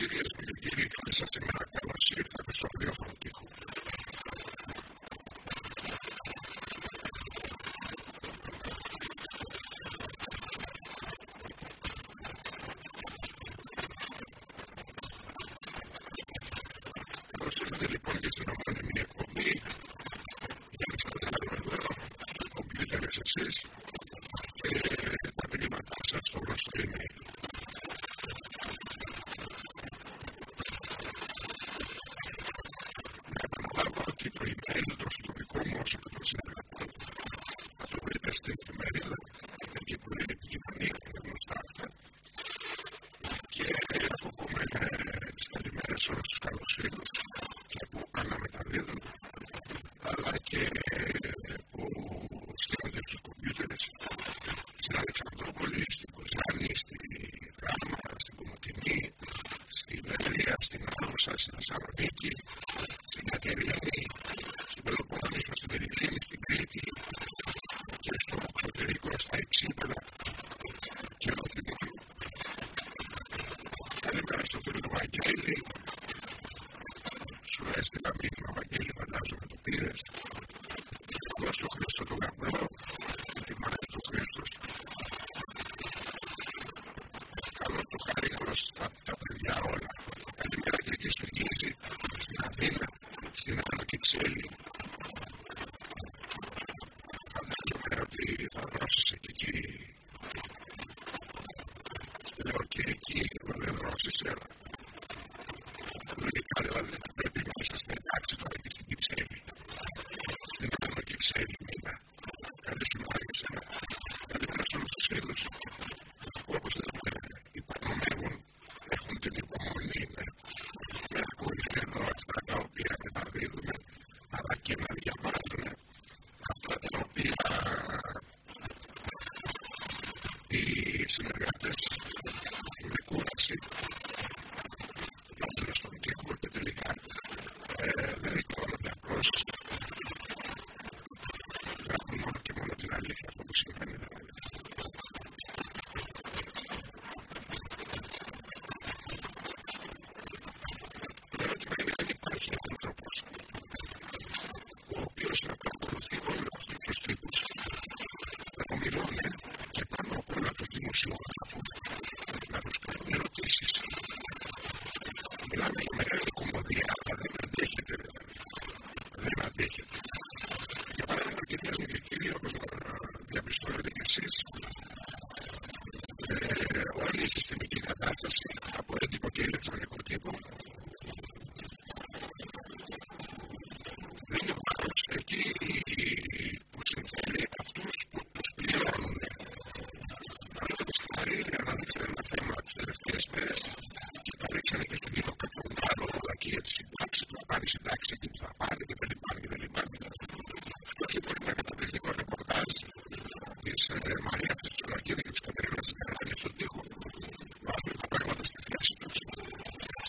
beauty is when you give your consciousness Christmas. I would be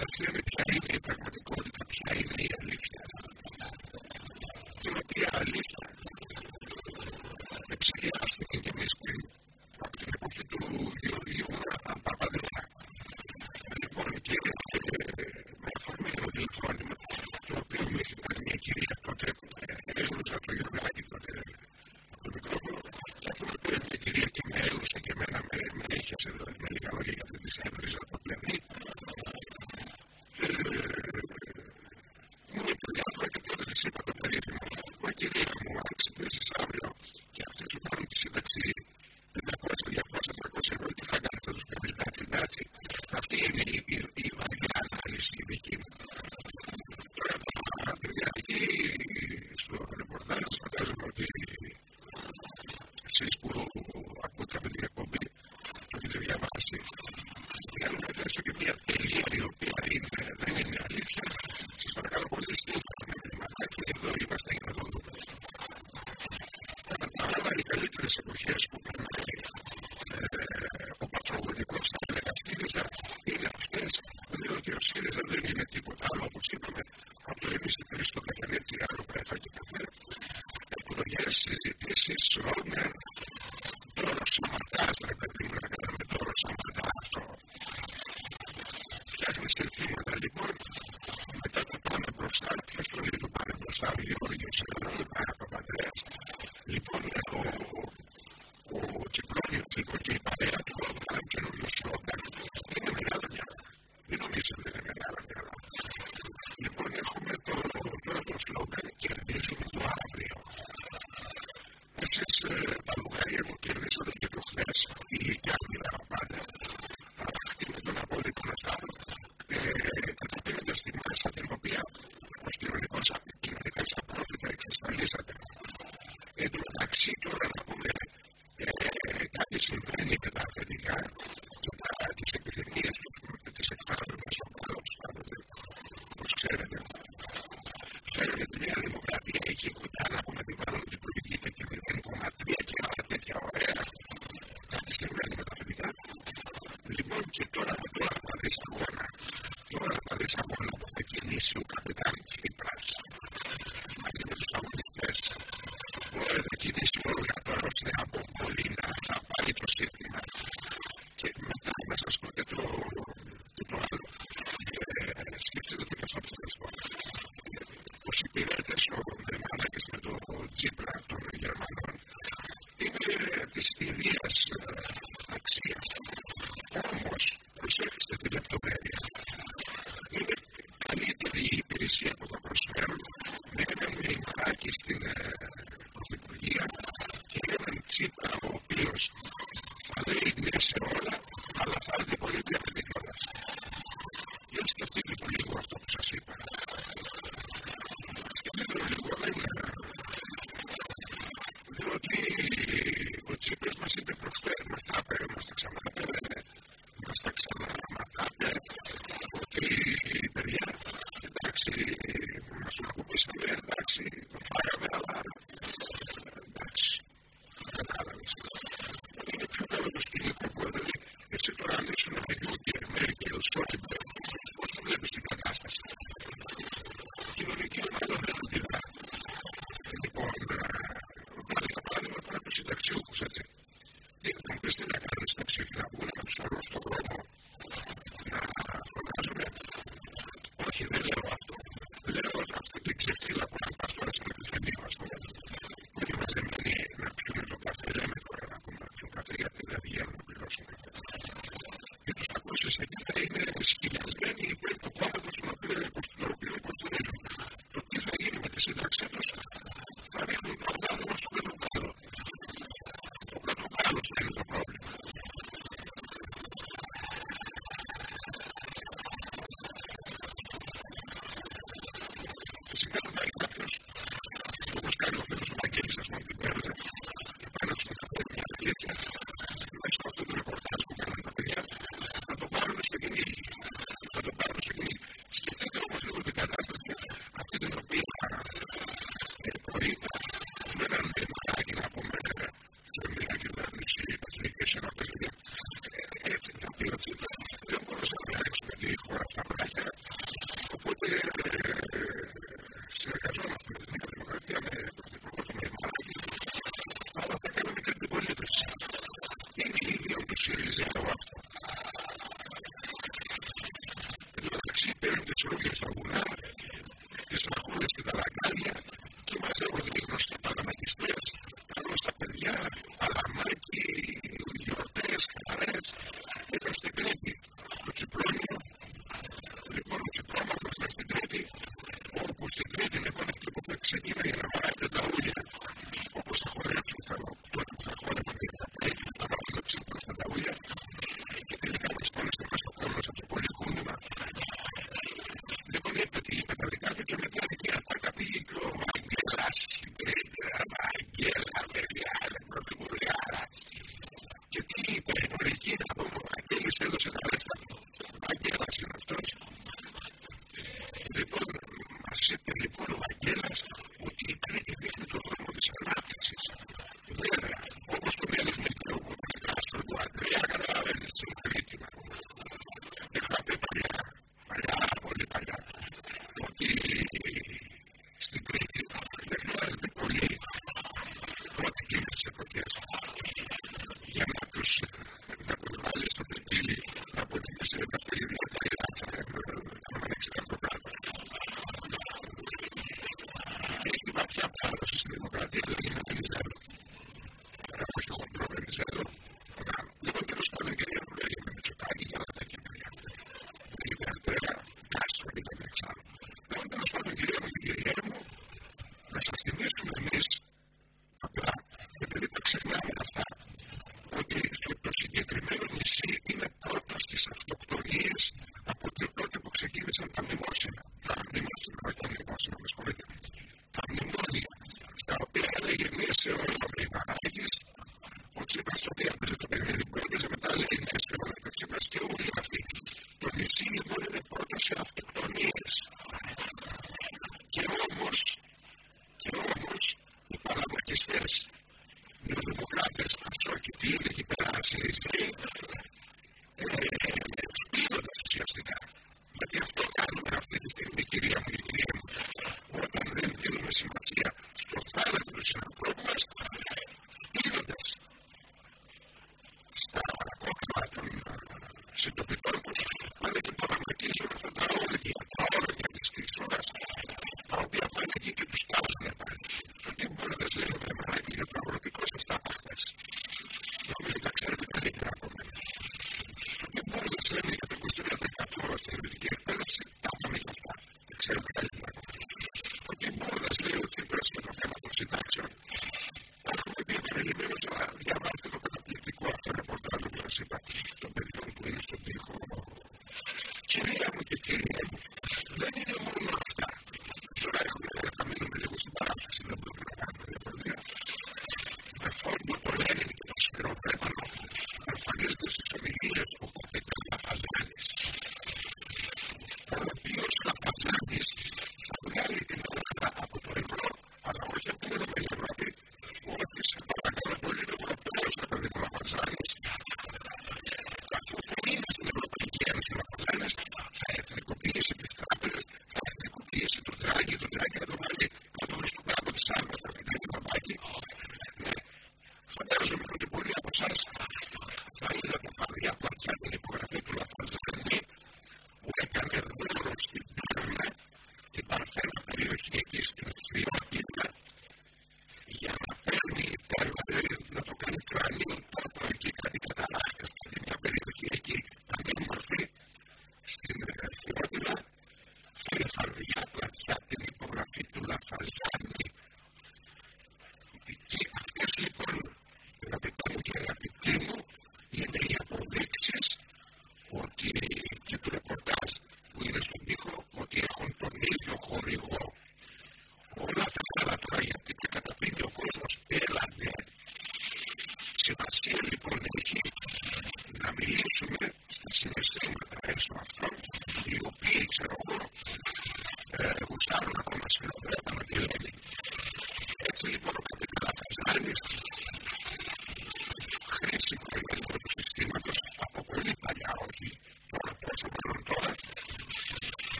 associated noches por Secret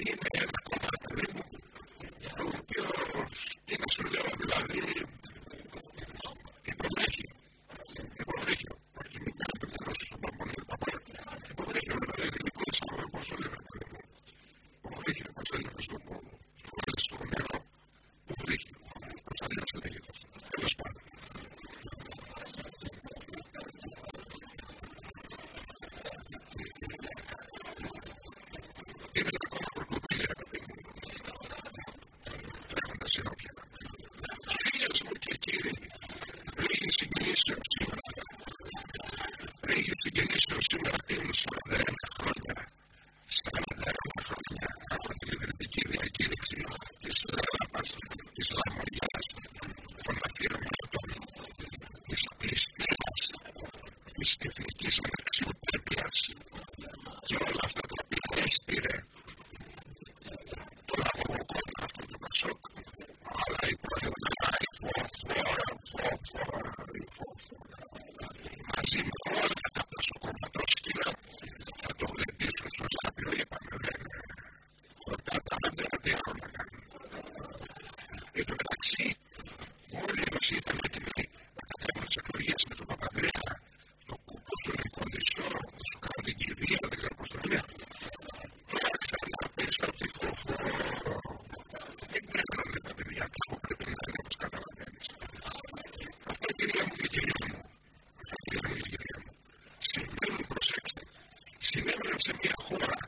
Amen. to be a horror.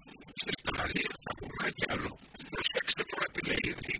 παραλίε θα πούμε κάτι άλλο. Προσέξτε τώρα επιλέγετε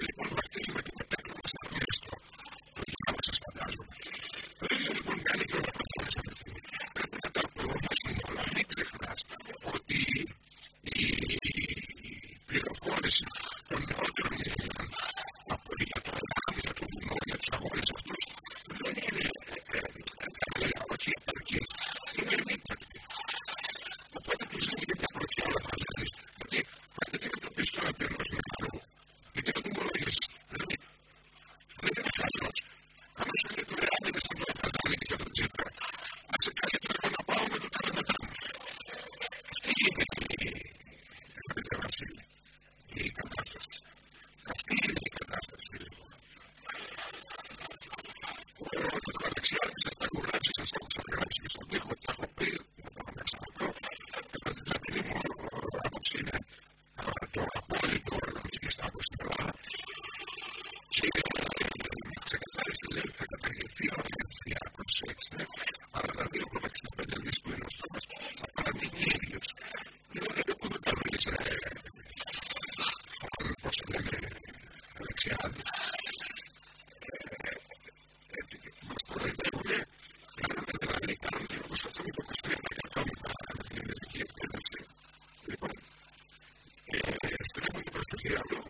Philippe 1, Yeah.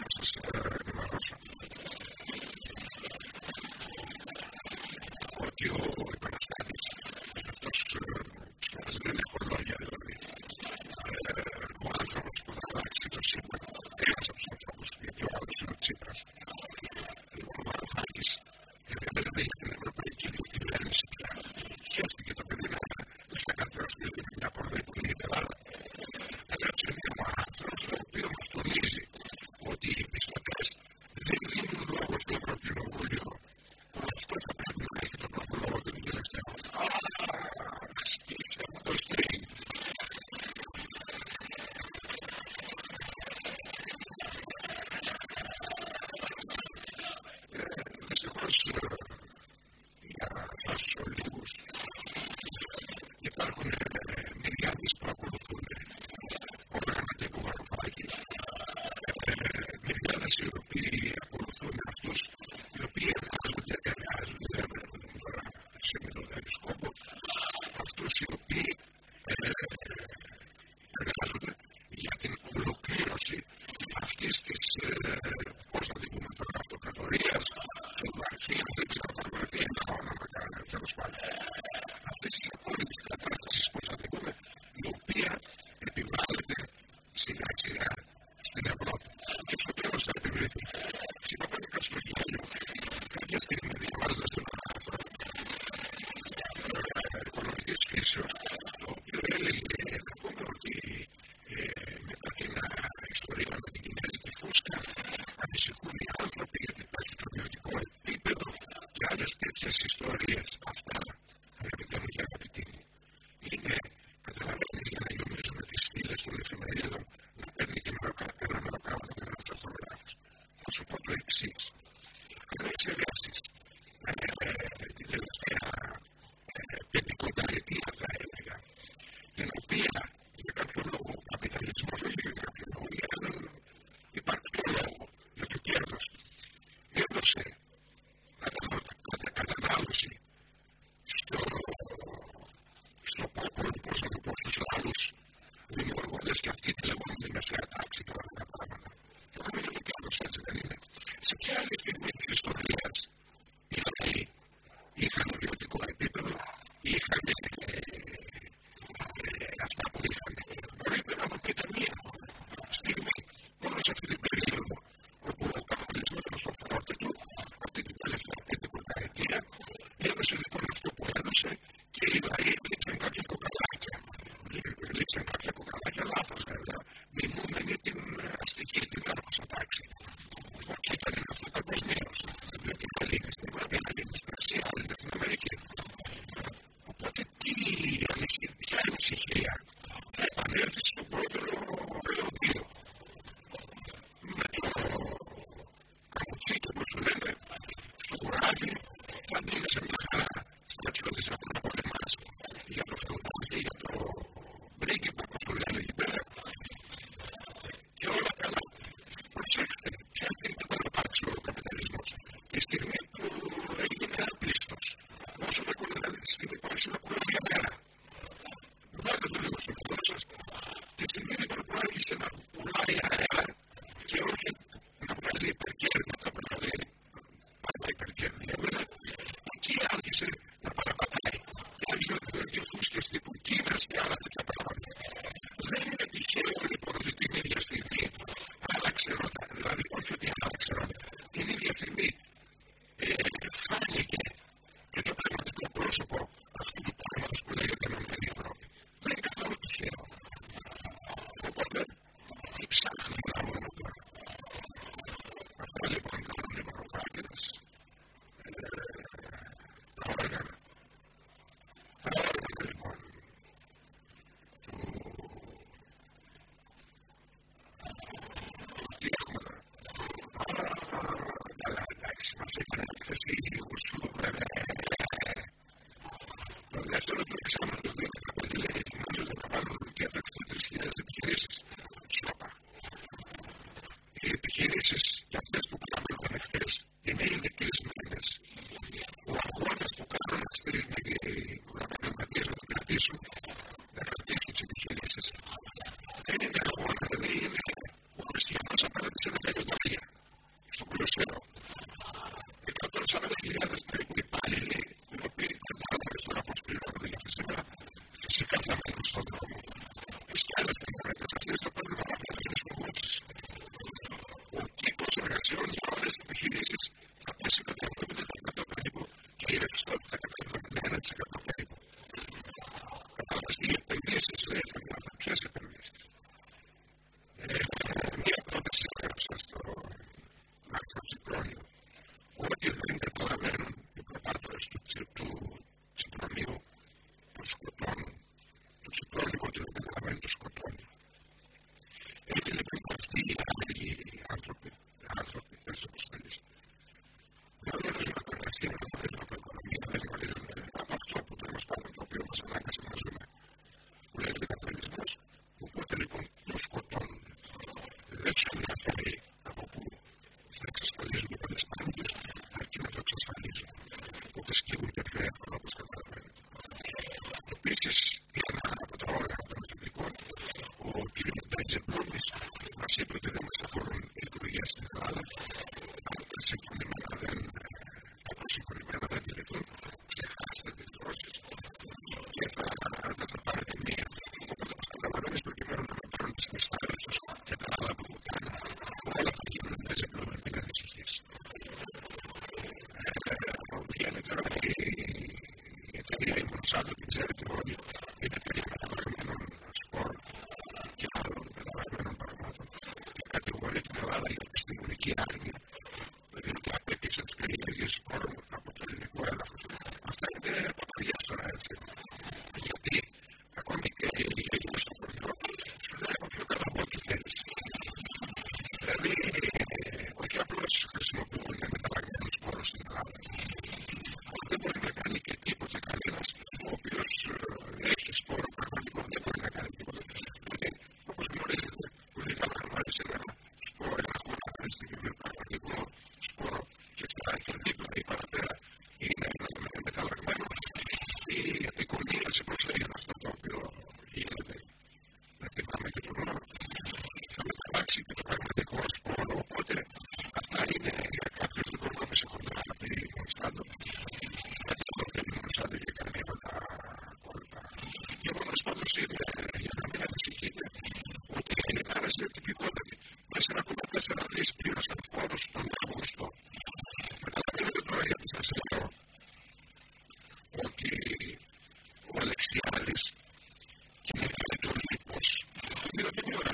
grandes historias.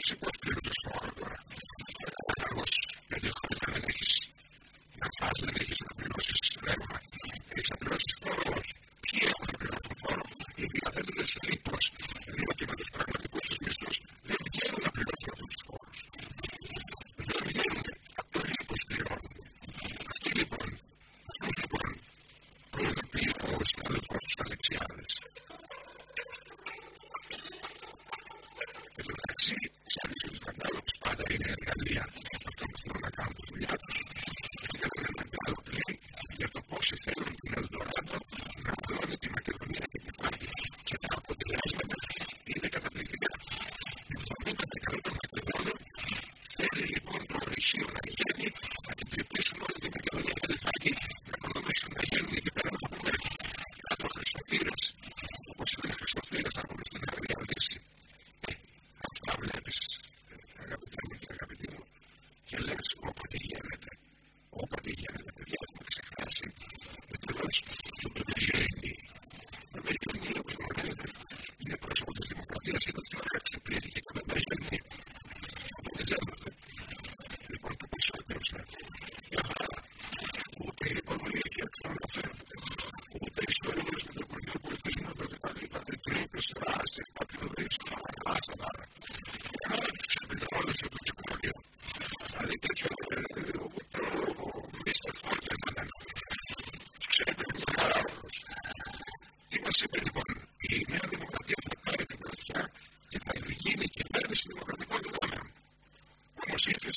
which of course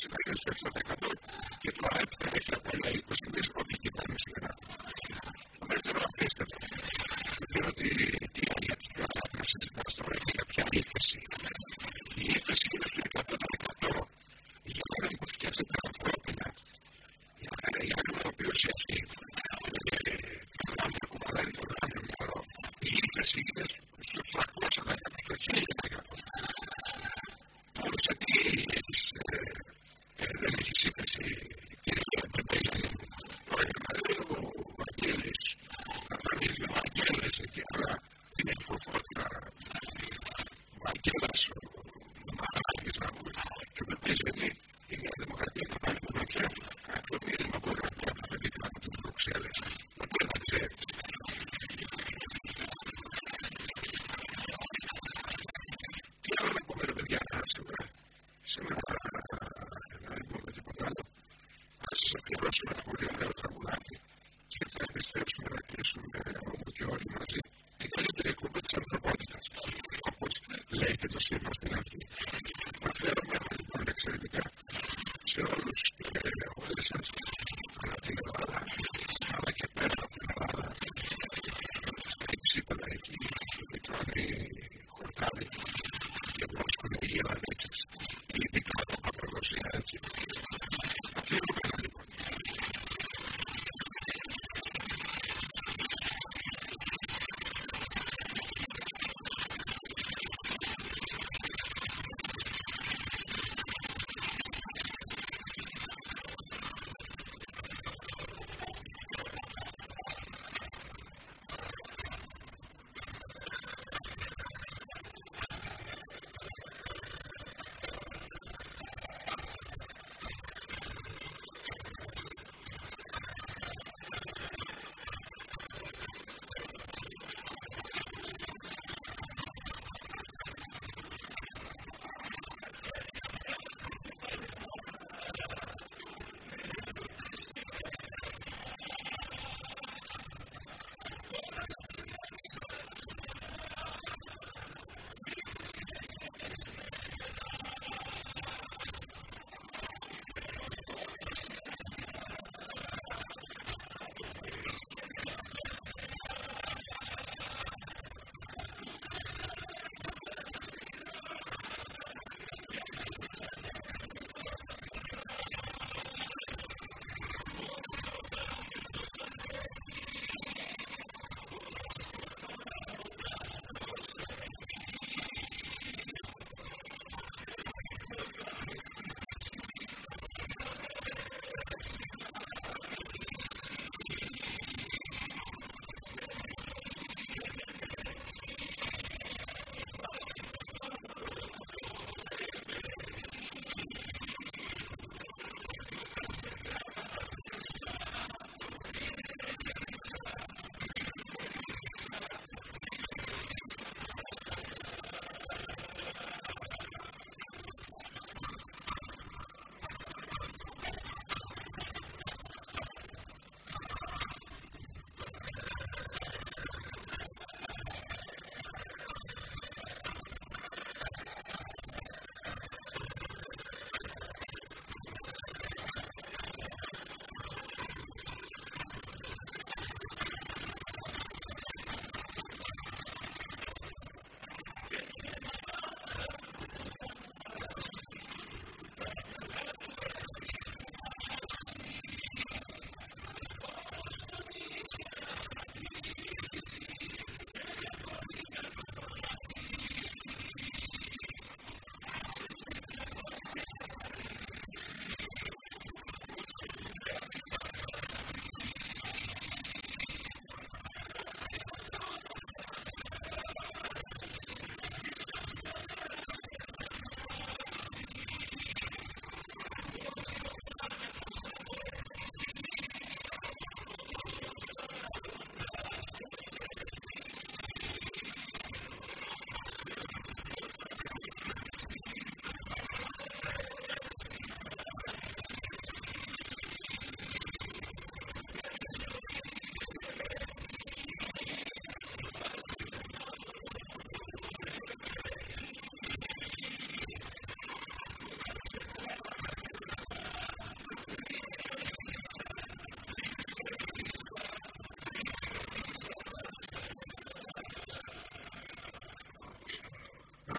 κυβέρνηση θα 7% και το ΑΕΠ θα έχει απόλυτα 20 δις.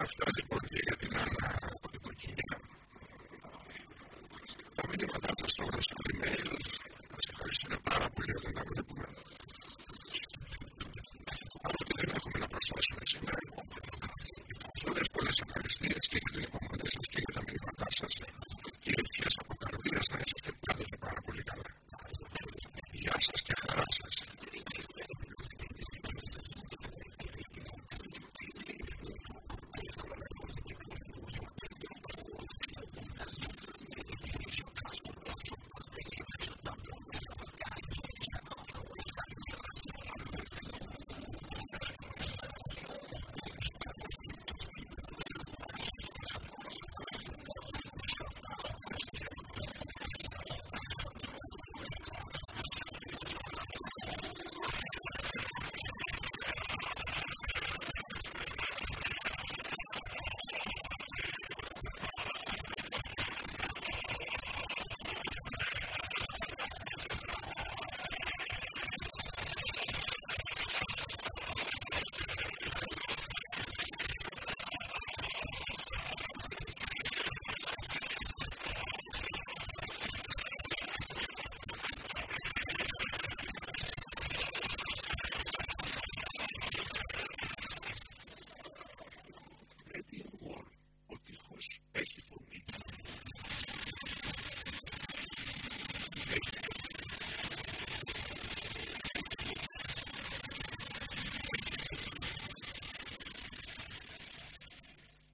αυτά λοιπόν και για την Άννα από την Κοκκινία. Τα μήνυματά σας τώρα στο email. Σας ευχαριστούμε πάρα πολύ όταν τα βρούμε.